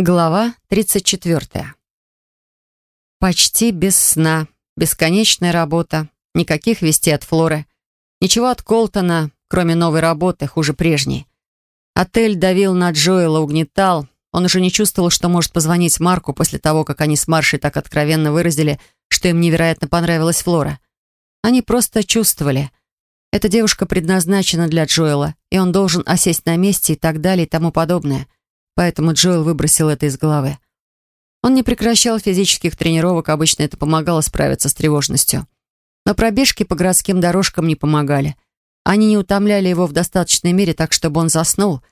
Глава 34. Почти без сна, бесконечная работа, никаких вестей от Флоры, ничего от Колтона, кроме новой работы, хуже прежней. Отель давил на Джоэла, угнетал. Он уже не чувствовал, что может позвонить Марку после того, как они с Маршей так откровенно выразили, что им невероятно понравилась Флора. Они просто чувствовали. Эта девушка предназначена для Джоэла, и он должен осесть на месте и так далее и тому подобное – поэтому Джоэл выбросил это из головы. Он не прекращал физических тренировок, обычно это помогало справиться с тревожностью. Но пробежки по городским дорожкам не помогали. Они не утомляли его в достаточной мере так, чтобы он заснул,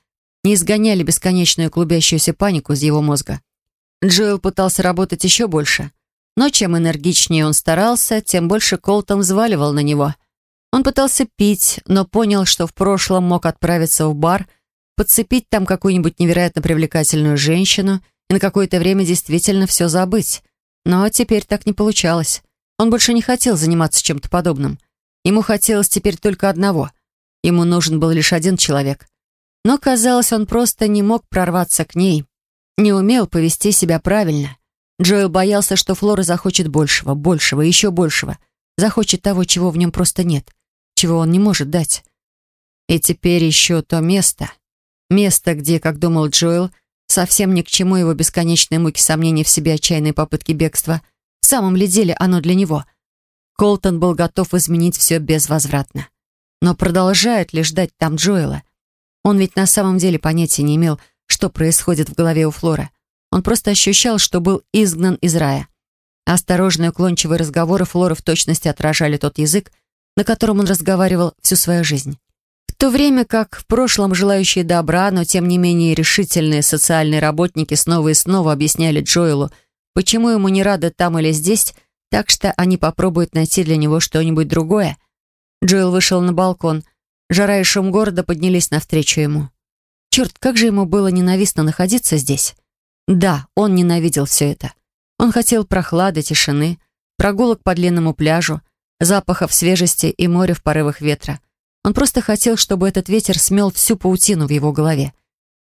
не изгоняли бесконечную клубящуюся панику из его мозга. Джоэл пытался работать еще больше. Но чем энергичнее он старался, тем больше Колтон взваливал на него. Он пытался пить, но понял, что в прошлом мог отправиться в бар подцепить там какую-нибудь невероятно привлекательную женщину и на какое-то время действительно все забыть. Но теперь так не получалось. Он больше не хотел заниматься чем-то подобным. Ему хотелось теперь только одного. Ему нужен был лишь один человек. Но, казалось, он просто не мог прорваться к ней. Не умел повести себя правильно. Джоэл боялся, что Флора захочет большего, большего, еще большего. Захочет того, чего в нем просто нет, чего он не может дать. И теперь еще то место, Место, где, как думал Джоэл, совсем ни к чему его бесконечные муки сомнений в себе отчаянные попытки бегства. В самом ли деле оно для него? Колтон был готов изменить все безвозвратно. Но продолжает ли ждать там Джоэла? Он ведь на самом деле понятия не имел, что происходит в голове у Флора. Он просто ощущал, что был изгнан из рая. Осторожные уклончивые разговоры Флора в точности отражали тот язык, на котором он разговаривал всю свою жизнь то время как в прошлом желающие добра, но тем не менее решительные социальные работники снова и снова объясняли Джоэлу, почему ему не рады там или здесь, так что они попробуют найти для него что-нибудь другое. Джоэл вышел на балкон. Жара и шум города поднялись навстречу ему. Черт, как же ему было ненавистно находиться здесь. Да, он ненавидел все это. Он хотел прохлады, тишины, прогулок по длинному пляжу, запахов свежести и моря в порывах ветра. Он просто хотел, чтобы этот ветер смел всю паутину в его голове.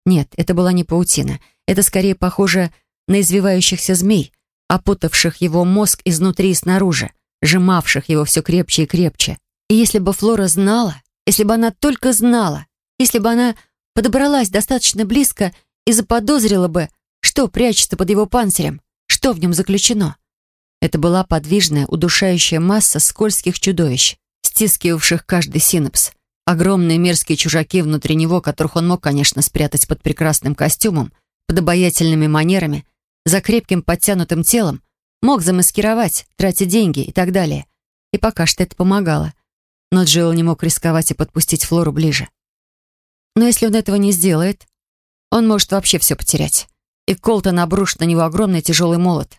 Нет, это была не паутина. Это скорее похоже на извивающихся змей, опутавших его мозг изнутри и снаружи, сжимавших его все крепче и крепче. И если бы Флора знала, если бы она только знала, если бы она подобралась достаточно близко и заподозрила бы, что прячется под его панцирем, что в нем заключено. Это была подвижная, удушающая масса скользких чудовищ, стискивавших каждый синапс. Огромные мерзкие чужаки внутри него, которых он мог, конечно, спрятать под прекрасным костюмом, под обаятельными манерами, за крепким подтянутым телом, мог замаскировать, тратить деньги и так далее. И пока что это помогало. Но Джилл не мог рисковать и подпустить Флору ближе. Но если он этого не сделает, он может вообще все потерять. И Колтон обрушит на него огромный тяжелый молот.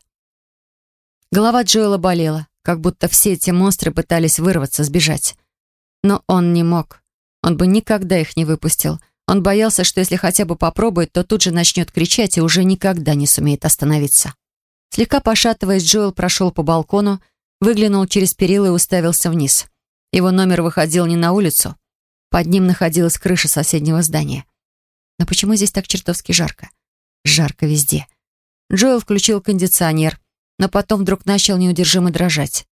Голова Джоэла болела как будто все эти монстры пытались вырваться, сбежать. Но он не мог. Он бы никогда их не выпустил. Он боялся, что если хотя бы попробует, то тут же начнет кричать и уже никогда не сумеет остановиться. Слегка пошатываясь, Джоэл прошел по балкону, выглянул через перила и уставился вниз. Его номер выходил не на улицу. Под ним находилась крыша соседнего здания. Но почему здесь так чертовски жарко? Жарко везде. Джоэл включил кондиционер, но потом вдруг начал неудержимо дрожать.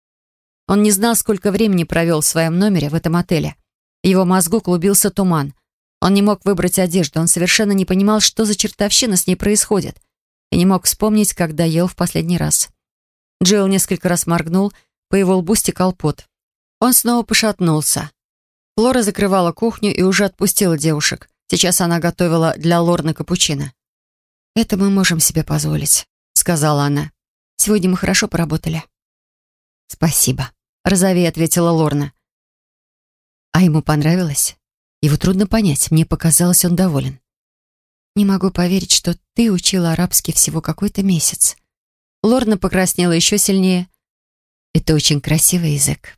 Он не знал, сколько времени провел в своем номере в этом отеле. Его мозгу клубился туман. Он не мог выбрать одежду, он совершенно не понимал, что за чертовщина с ней происходит, и не мог вспомнить, когда ел в последний раз. Джилл несколько раз моргнул, по его лбу стекал пот. Он снова пошатнулся. Флора закрывала кухню и уже отпустила девушек. Сейчас она готовила для Лорны капучино. «Это мы можем себе позволить», — сказала она. Сегодня мы хорошо поработали». «Спасибо», — розовее ответила Лорна. «А ему понравилось? Его трудно понять. Мне показалось, он доволен». «Не могу поверить, что ты учила арабский всего какой-то месяц». Лорна покраснела еще сильнее. «Это очень красивый язык.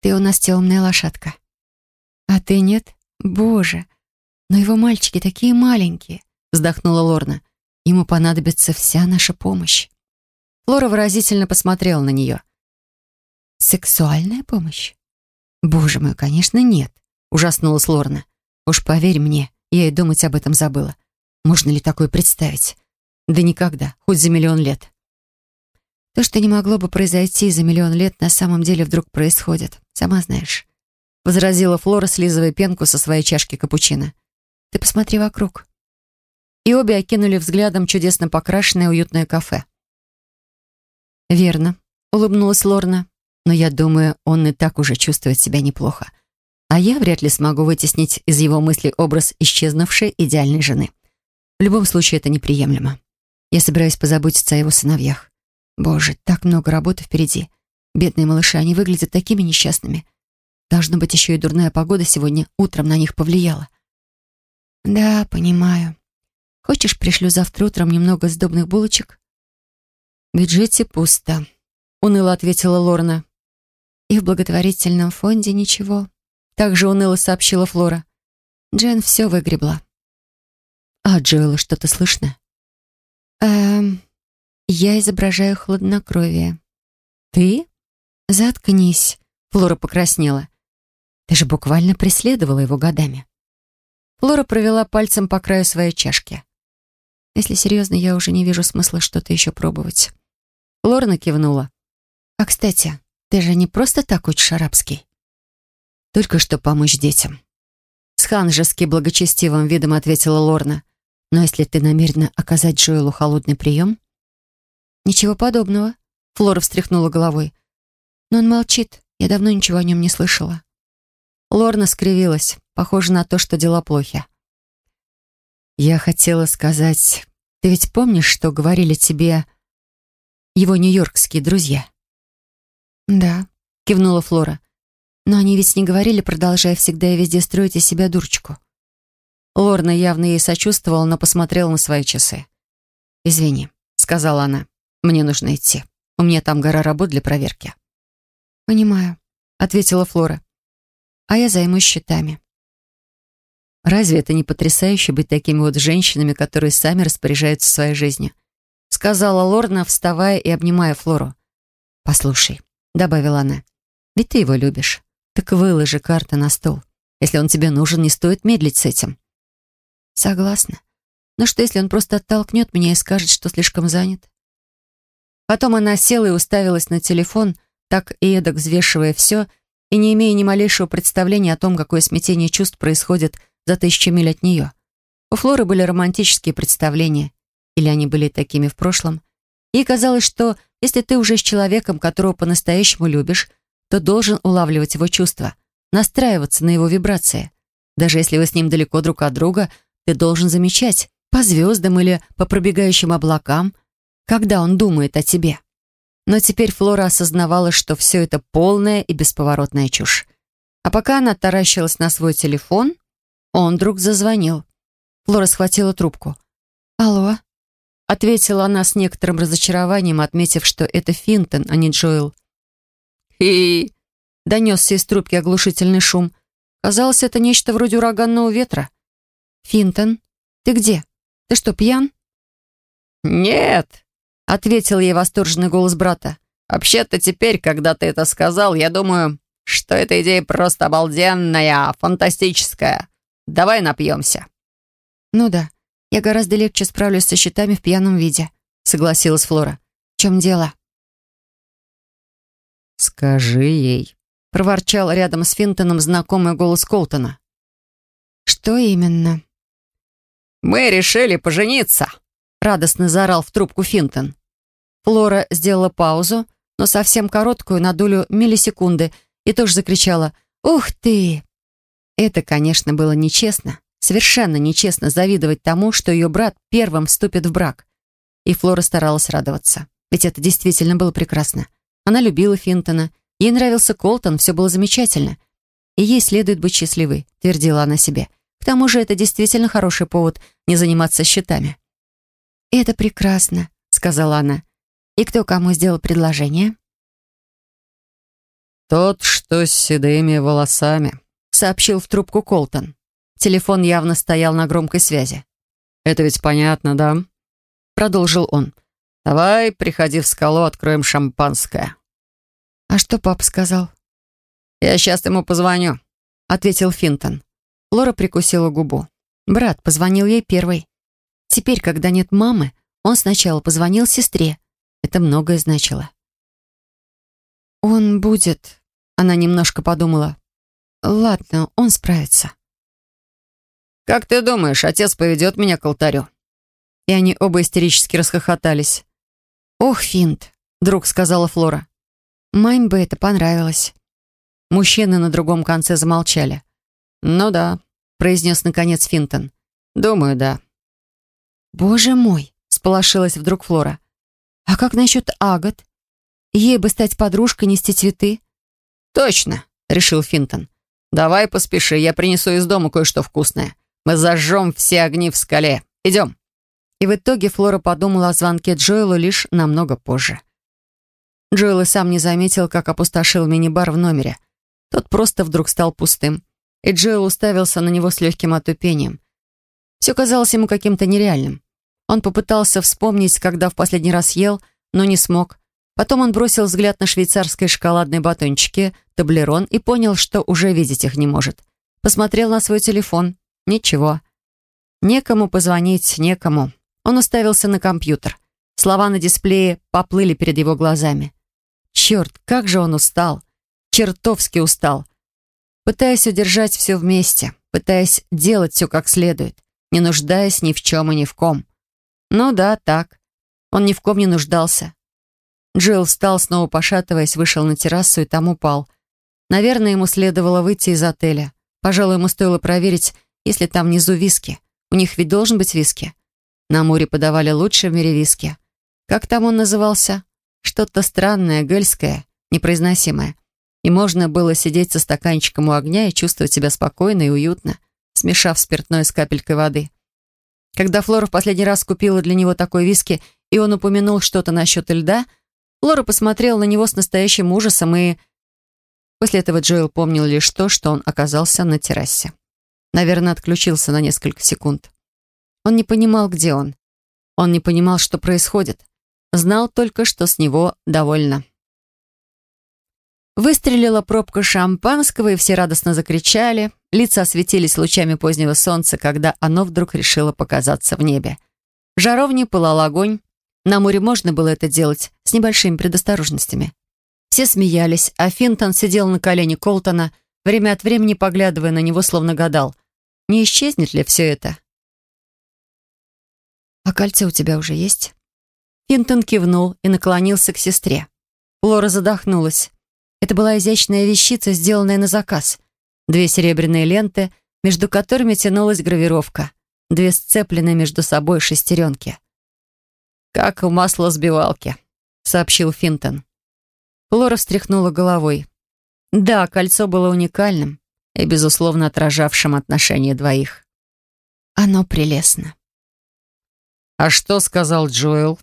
Ты у нас темная лошадка». «А ты нет? Боже! Но его мальчики такие маленькие», — вздохнула Лорна. «Ему понадобится вся наша помощь». Флора выразительно посмотрела на нее. «Сексуальная помощь?» «Боже мой, конечно, нет», — ужаснулась Лорна. «Уж поверь мне, я и думать об этом забыла. Можно ли такое представить? Да никогда, хоть за миллион лет. То, что не могло бы произойти за миллион лет, на самом деле вдруг происходит. Сама знаешь. Возразила Флора, слизывая пенку со своей чашки капучино. Ты посмотри вокруг. И обе окинули взглядом чудесно покрашенное уютное кафе. «Верно», — улыбнулась Лорна. «Но я думаю, он и так уже чувствует себя неплохо. А я вряд ли смогу вытеснить из его мыслей образ исчезнувшей идеальной жены. В любом случае, это неприемлемо. Я собираюсь позаботиться о его сыновьях. Боже, так много работы впереди. Бедные малыши, они выглядят такими несчастными. Должно быть, еще и дурная погода сегодня утром на них повлияла. Да, понимаю. Хочешь, пришлю завтра утром немного сдобных булочек? Бюджете пусто, уныло ответила Лорна. И в благотворительном фонде ничего. Также уныло сообщила Флора. Джен все выгребла. А Джоэла что-то слышно? Эм, я изображаю хладнокровие. Ты? Заткнись. Флора покраснела. Ты же буквально преследовала его годами. Флора провела пальцем по краю своей чашки. Если серьезно, я уже не вижу смысла что-то еще пробовать. Лорна кивнула. «А, кстати, ты же не просто так учишь арабский?» «Только что помочь детям». С ханжески благочестивым видом ответила Лорна. «Но если ты намерена оказать Джоэлу холодный прием...» «Ничего подобного», — Флора встряхнула головой. «Но он молчит. Я давно ничего о нем не слышала». Лорна скривилась. Похоже на то, что дела плохи. «Я хотела сказать... Ты ведь помнишь, что говорили тебе его нью-йоркские друзья?» «Да», — кивнула Флора. «Но они ведь не говорили, продолжая всегда и везде строить из себя дурочку». Лорна явно ей сочувствовала, но посмотрела на свои часы. «Извини», — сказала она. «Мне нужно идти. У меня там гора работ для проверки». «Понимаю», — ответила Флора а я займусь счетами. Разве это не потрясающе быть такими вот женщинами, которые сами распоряжаются своей жизнью? Сказала Лорна, вставая и обнимая Флору. «Послушай», — добавила она, — «ведь ты его любишь. Так выложи карты на стол. Если он тебе нужен, не стоит медлить с этим». «Согласна. Но что, если он просто оттолкнет меня и скажет, что слишком занят?» Потом она села и уставилась на телефон, так и эдак взвешивая все — и не имея ни малейшего представления о том, какое смятение чувств происходит за тысячи миль от нее. У Флоры были романтические представления, или они были такими в прошлом. Ей казалось, что если ты уже с человеком, которого по-настоящему любишь, то должен улавливать его чувства, настраиваться на его вибрации. Даже если вы с ним далеко друг от друга, ты должен замечать по звездам или по пробегающим облакам, когда он думает о тебе. Но теперь Флора осознавала, что все это полная и бесповоротная чушь. А пока она таращилась на свой телефон, он вдруг зазвонил. Флора схватила трубку. «Алло?» Ответила она с некоторым разочарованием, отметив, что это Финтон, а не Джоэл. «Хи!» — донесся из трубки оглушительный шум. Казалось, это нечто вроде ураганного ветра. «Финтон, ты где? Ты что, пьян?» «Нет!» — ответил ей восторженный голос брата. «Вообще-то теперь, когда ты это сказал, я думаю, что эта идея просто обалденная, фантастическая. Давай напьемся». «Ну да, я гораздо легче справлюсь со счетами в пьяном виде», — согласилась Флора. «В чем дело?» «Скажи ей», — проворчал рядом с Финтоном знакомый голос Колтона. «Что именно?» «Мы решили пожениться», радостно заорал в трубку Финтон. Флора сделала паузу, но совсем короткую, на долю миллисекунды, и тоже закричала «Ух ты!». Это, конечно, было нечестно, совершенно нечестно завидовать тому, что ее брат первым вступит в брак. И Флора старалась радоваться, ведь это действительно было прекрасно. Она любила Финтона, ей нравился Колтон, все было замечательно. И ей следует быть счастливой, твердила она себе. К тому же это действительно хороший повод не заниматься счетами. «Это прекрасно», — сказала она. «И кто кому сделал предложение?» «Тот, что с седыми волосами», — сообщил в трубку Колтон. Телефон явно стоял на громкой связи. «Это ведь понятно, да?» — продолжил он. «Давай, приходи в скалу, откроем шампанское». «А что папа сказал?» «Я сейчас ему позвоню», — ответил Финтон. Лора прикусила губу. Брат позвонил ей первый. Теперь, когда нет мамы, Он сначала позвонил сестре. Это многое значило. «Он будет...» Она немножко подумала. «Ладно, он справится». «Как ты думаешь, отец поведет меня к алтарю?» И они оба истерически расхохотались. «Ох, Финт», — вдруг сказала Флора. «Маме бы это понравилось». Мужчины на другом конце замолчали. «Ну да», — произнес наконец Финтон. «Думаю, да». «Боже мой!» — сполошилась вдруг Флора. «А как насчет Агат? Ей бы стать подружкой, нести цветы?» «Точно!» — решил Финтон. «Давай поспеши, я принесу из дома кое-что вкусное. Мы зажжем все огни в скале. Идем!» И в итоге Флора подумала о звонке Джоэлу лишь намного позже. Джоэл и сам не заметил, как опустошил мини-бар в номере. Тот просто вдруг стал пустым. И Джоэл уставился на него с легким отупением. Все казалось ему каким-то нереальным. Он попытался вспомнить, когда в последний раз ел, но не смог. Потом он бросил взгляд на швейцарские шоколадные батончики, таблерон и понял, что уже видеть их не может. Посмотрел на свой телефон. Ничего. Некому позвонить, некому. Он уставился на компьютер. Слова на дисплее поплыли перед его глазами. Черт, как же он устал. Чертовски устал. Пытаясь удержать все вместе, пытаясь делать все как следует не нуждаясь ни в чем и ни в ком. Ну да, так. Он ни в ком не нуждался. Джилл встал, снова пошатываясь, вышел на террасу и там упал. Наверное, ему следовало выйти из отеля. Пожалуй, ему стоило проверить, если там внизу виски. У них ведь должен быть виски. На море подавали лучшие в мире виски. Как там он назывался? Что-то странное, гельское, непроизносимое. И можно было сидеть со стаканчиком у огня и чувствовать себя спокойно и уютно смешав спиртное с капелькой воды. Когда Флора в последний раз купила для него такой виски, и он упомянул что-то насчет льда, Флора посмотрела на него с настоящим ужасом, и... После этого Джоэл помнил лишь то, что он оказался на террасе. Наверное, отключился на несколько секунд. Он не понимал, где он. Он не понимал, что происходит. Знал только, что с него довольно. Выстрелила пробка шампанского, и все радостно закричали. Лица осветились лучами позднего солнца, когда оно вдруг решило показаться в небе. В жаровне пылал огонь. На море можно было это делать с небольшими предосторожностями. Все смеялись, а Финтон сидел на колене Колтона, время от времени поглядывая на него, словно гадал, не исчезнет ли все это. «А кольцо у тебя уже есть?» Финтон кивнул и наклонился к сестре. Лора задохнулась. Это была изящная вещица, сделанная на заказ. Две серебряные ленты, между которыми тянулась гравировка. Две сцепленные между собой шестеренки. «Как в маслосбивалке», — сообщил Финтон. Лора встряхнула головой. Да, кольцо было уникальным и, безусловно, отражавшим отношения двоих. Оно прелестно. «А что сказал Джоэл?»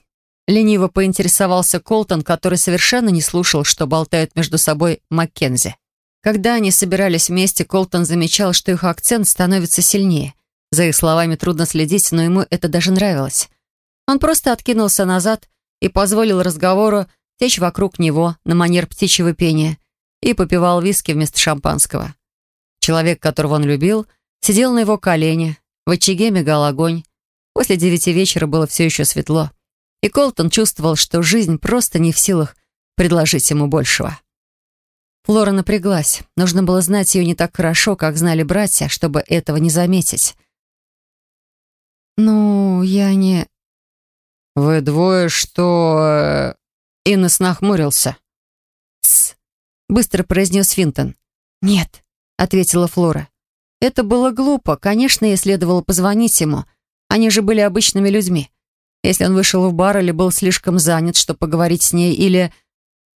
Лениво поинтересовался Колтон, который совершенно не слушал, что болтают между собой Маккензи. Когда они собирались вместе, Колтон замечал, что их акцент становится сильнее. За их словами трудно следить, но ему это даже нравилось. Он просто откинулся назад и позволил разговору течь вокруг него на манер птичьего пения и попивал виски вместо шампанского. Человек, которого он любил, сидел на его колене, в очаге мигал огонь. После девяти вечера было все еще светло. И Колтон чувствовал, что жизнь просто не в силах предложить ему большего. Флора напряглась. Нужно было знать ее не так хорошо, как знали братья, чтобы этого не заметить. «Ну, я не...» «Вы двое что...» э, Иннес нахмурился. «Тсс», — быстро произнес Финтон. «Нет», — ответила Флора. «Это было глупо. Конечно, ей следовало позвонить ему. Они же были обычными людьми. Если он вышел в бар или был слишком занят, чтобы поговорить с ней, или...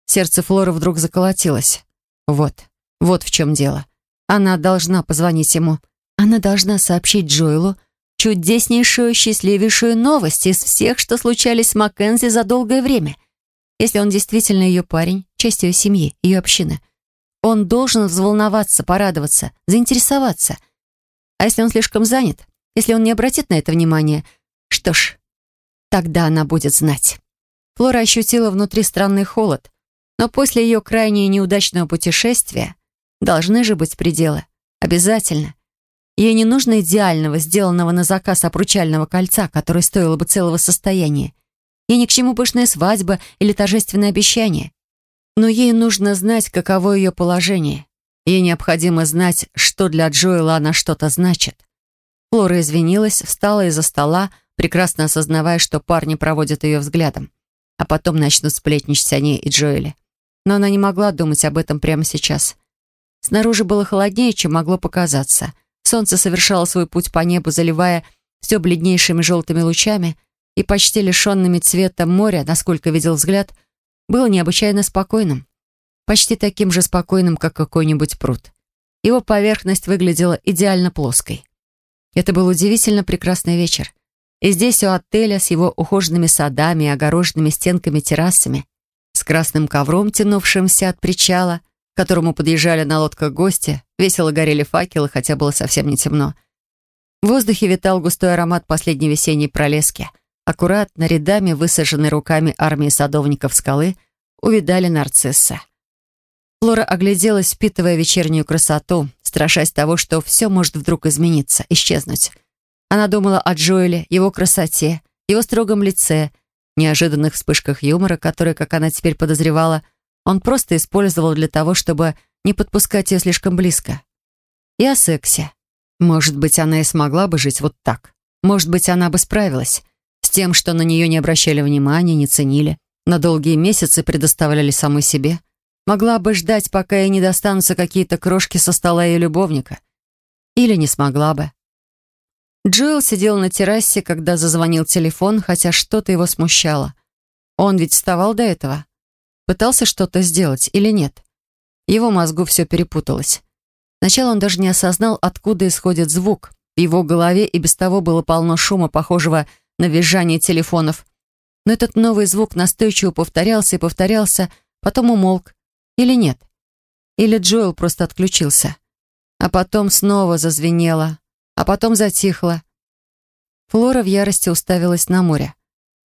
Сердце Флоры вдруг заколотилось. Вот, вот в чем дело. Она должна позвонить ему. Она должна сообщить Джоэлу чудеснейшую, счастливейшую новость из всех, что случались с Маккензи за долгое время. Если он действительно ее парень, часть ее семьи, ее общины, он должен взволноваться, порадоваться, заинтересоваться. А если он слишком занят, если он не обратит на это внимания, что ж, Тогда она будет знать. Флора ощутила внутри странный холод, но после ее крайне неудачного путешествия должны же быть пределы. Обязательно. Ей не нужно идеального, сделанного на заказ обручального кольца, которое стоило бы целого состояния. Ей ни к чему пышная свадьба или торжественное обещание. Но ей нужно знать, каково ее положение. Ей необходимо знать, что для Джоэла она что-то значит. Флора извинилась, встала из-за стола, прекрасно осознавая, что парни проводят ее взглядом, а потом начнут сплетничать о ней и Джоэле. Но она не могла думать об этом прямо сейчас. Снаружи было холоднее, чем могло показаться. Солнце совершало свой путь по небу, заливая все бледнейшими желтыми лучами, и почти лишенными цвета моря, насколько видел взгляд, было необычайно спокойным почти таким же спокойным, как какой-нибудь пруд. Его поверхность выглядела идеально плоской. Это был удивительно прекрасный вечер. И здесь, у отеля, с его ухоженными садами и огороженными стенками-террасами, с красным ковром, тянувшимся от причала, к которому подъезжали на лодках гости, весело горели факелы, хотя было совсем не темно. В воздухе витал густой аромат последней весенней пролески. Аккуратно, рядами, высаженной руками армии садовников скалы, увидали нарциссы. Флора огляделась, впитывая вечернюю красоту, страшась того, что все может вдруг измениться, исчезнуть. Она думала о Джоэле, его красоте, его строгом лице, неожиданных вспышках юмора, которые, как она теперь подозревала, он просто использовал для того, чтобы не подпускать ее слишком близко. И о сексе. Может быть, она и смогла бы жить вот так. Может быть, она бы справилась тем, что на нее не обращали внимания, не ценили, на долгие месяцы предоставляли самой себе – Могла бы ждать, пока ей не достанутся какие-то крошки со стола ее любовника. Или не смогла бы. Джоэл сидел на террасе, когда зазвонил телефон, хотя что-то его смущало. Он ведь вставал до этого. Пытался что-то сделать или нет? Его мозгу все перепуталось. Сначала он даже не осознал, откуда исходит звук. В его голове и без того было полно шума, похожего на визжание телефонов. Но этот новый звук настойчиво повторялся и повторялся, потом умолк, или нет? Или Джоэл просто отключился? А потом снова зазвенело, а потом затихло. Флора в ярости уставилась на море.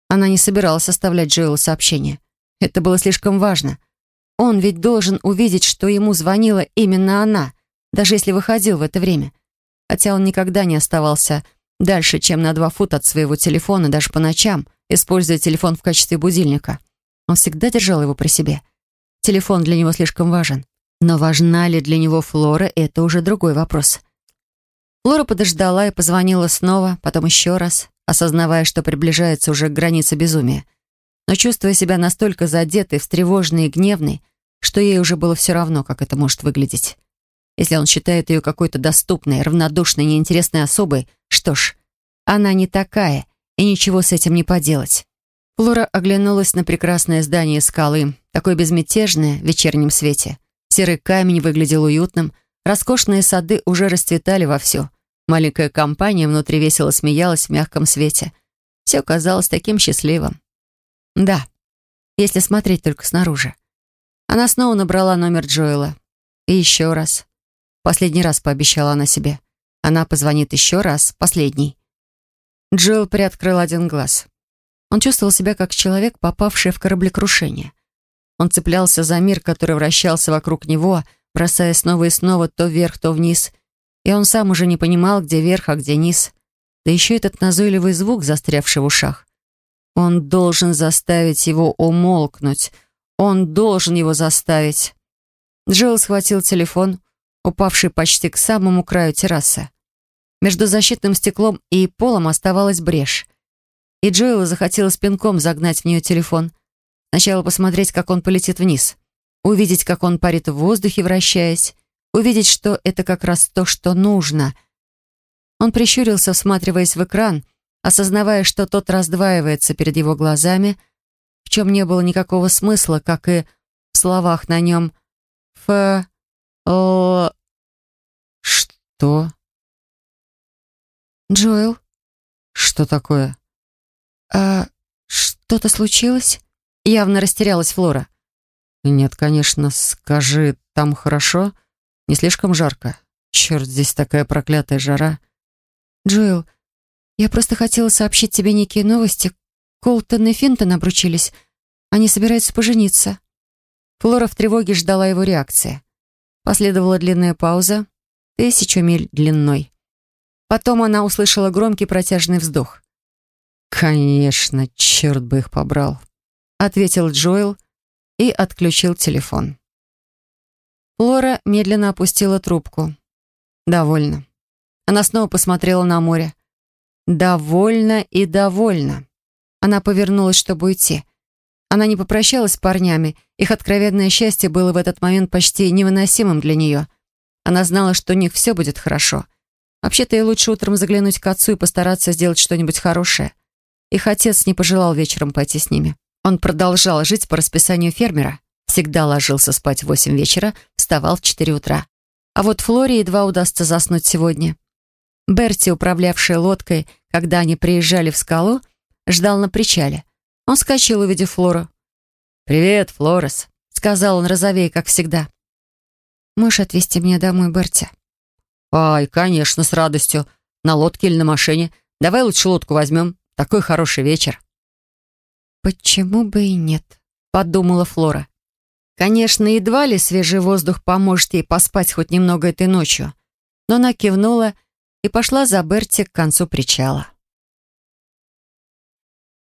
Она не собиралась оставлять Джоэлу сообщение. Это было слишком важно. Он ведь должен увидеть, что ему звонила именно она, даже если выходил в это время. Хотя он никогда не оставался дальше, чем на два фута от своего телефона, даже по ночам, используя телефон в качестве будильника. Он всегда держал его при себе. Телефон для него слишком важен. Но важна ли для него Флора, это уже другой вопрос. Флора подождала и позвонила снова, потом еще раз, осознавая, что приближается уже к границе безумия. Но чувствуя себя настолько задетой, встревоженной и гневной, что ей уже было все равно, как это может выглядеть. Если он считает ее какой-то доступной, равнодушной, неинтересной особой, что ж, она не такая, и ничего с этим не поделать. Флора оглянулась на прекрасное здание скалы, такое безмятежное в вечернем свете. Серый камень выглядел уютным, роскошные сады уже расцветали вовсю. Маленькая компания внутри весело смеялась в мягком свете. Все казалось таким счастливым. Да, если смотреть только снаружи. Она снова набрала номер Джоэла. И еще раз. Последний раз пообещала она себе. Она позвонит еще раз, последний. Джоэл приоткрыл один глаз. Он чувствовал себя как человек, попавший в кораблекрушение. Он цеплялся за мир, который вращался вокруг него, бросая снова и снова то вверх, то вниз. И он сам уже не понимал, где верх, а где низ. Да еще этот назойливый звук, застрявший в ушах. Он должен заставить его умолкнуть. Он должен его заставить. Джилл схватил телефон, упавший почти к самому краю террасы. Между защитным стеклом и полом оставалась брешь. И Джоэлу захотелось пинком загнать в нее телефон. Сначала посмотреть, как он полетит вниз. Увидеть, как он парит в воздухе, вращаясь. Увидеть, что это как раз то, что нужно. Он прищурился, всматриваясь в экран, осознавая, что тот раздваивается перед его глазами, в чем не было никакого смысла, как и в словах на нем «Ф... Л...» «Что?» «Джоэл?» «Что такое?» «А что-то случилось?» Явно растерялась Флора. «Нет, конечно. Скажи, там хорошо? Не слишком жарко? Черт, здесь такая проклятая жара». «Джоэл, я просто хотела сообщить тебе некие новости. Колтон и Финтон обручились. Они собираются пожениться». Флора в тревоге ждала его реакции. Последовала длинная пауза, тысячу миль длиной. Потом она услышала громкий протяжный вздох. «Конечно, черт бы их побрал», — ответил Джоэл и отключил телефон. Флора медленно опустила трубку. Довольно. Она снова посмотрела на море. Довольно и довольно. Она повернулась, чтобы уйти. Она не попрощалась с парнями. Их откровенное счастье было в этот момент почти невыносимым для нее. Она знала, что у них все будет хорошо. Вообще-то ей лучше утром заглянуть к отцу и постараться сделать что-нибудь хорошее. Их отец не пожелал вечером пойти с ними. Он продолжал жить по расписанию фермера. Всегда ложился спать в восемь вечера, вставал в четыре утра. А вот Флоре едва удастся заснуть сегодня. Берти, управлявшая лодкой, когда они приезжали в скалу, ждал на причале. Он вскочил, увидев Флору. «Привет, Флорес», — сказал он розовее, как всегда. «Можешь отвезти меня домой, Берти?» «Ай, конечно, с радостью. На лодке или на машине. Давай лучше лодку возьмем. Такой хороший вечер». «Почему бы и нет?» — подумала Флора. Конечно, едва ли свежий воздух поможет ей поспать хоть немного этой ночью, но она кивнула и пошла за Берти к концу причала.